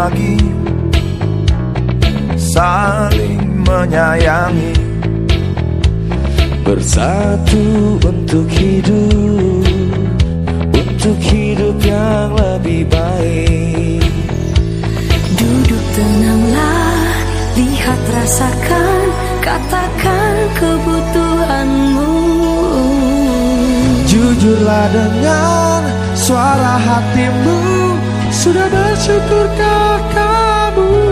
berbagi Saling menyayangi. Bersatu untuk hidup. Untuk hidup yang lebih baik. Duduk tenanglah Lihat rasakan Katakan kebutuhanmu. Jujurlah dengan suara hatimu Sudah bersyukurkah kamu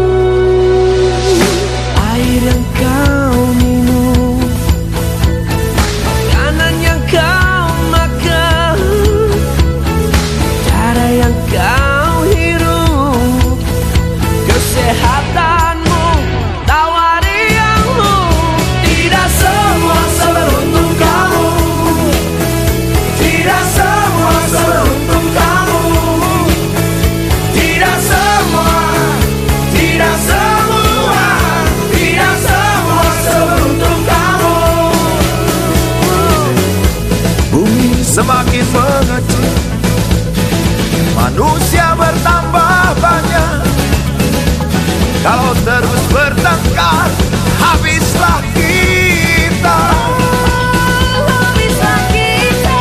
Manusia bertambah banyak. Kalau terus bertengkar Habislah kita. Habislah kita.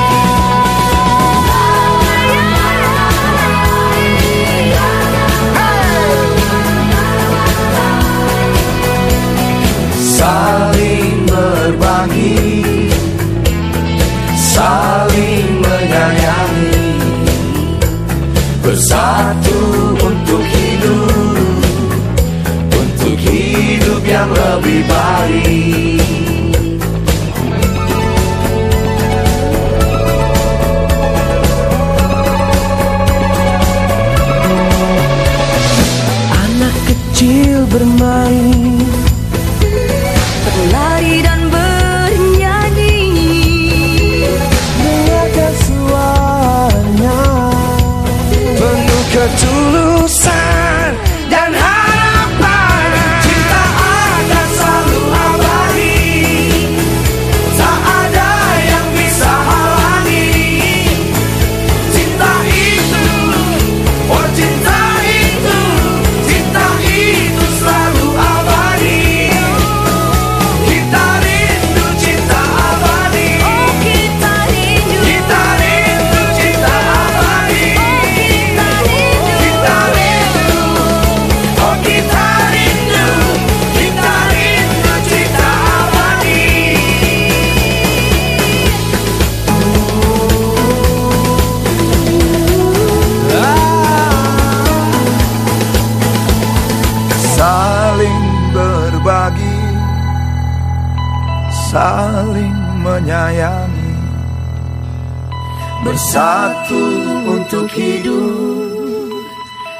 Saling berbagi Bersatu untuk hidup Untuk hidup yang lebih baik. Anak kecil bermain to lose Saling menyayangi. Bersatu untuk hidup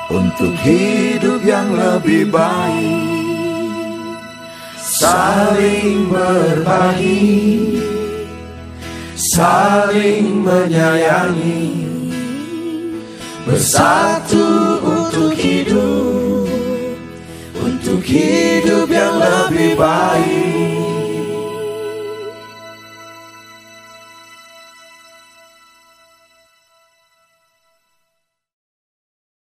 Untuk hidup yang lebih baik. Saling berbagi Saling menyayangi. Bersatu untuk hidup Untuk hidup yang lebih baik